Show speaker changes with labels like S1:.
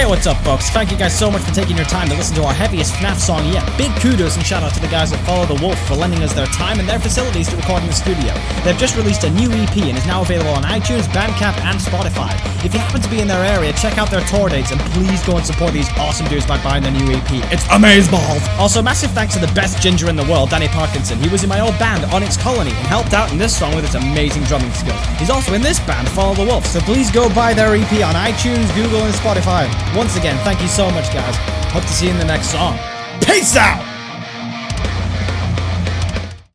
S1: Hey, what's up, folks? Thank you guys so much for taking your time to listen to our heaviest FNAF song yet. Big kudos and shout out to the guys at Follow the Wolf for lending us their time and their facilities to record in the studio. They've just released a new EP and is now available on iTunes, Bandcamp, and Spotify. If you happen to be in their area, check out their tour dates and please go and support these awesome dudes by buying their new EP. It's amazeballs! Also, massive thanks to the best ginger in the world, Danny Parkinson. He was in my old band, Onyx Colony, and helped out in this song with his amazing drumming skills. He's also in this band, Follow the Wolf, so please go buy their EP on iTunes, Google, and Spotify. Once again, thank you so much, guys. Hope to see you in the next song. Peace out!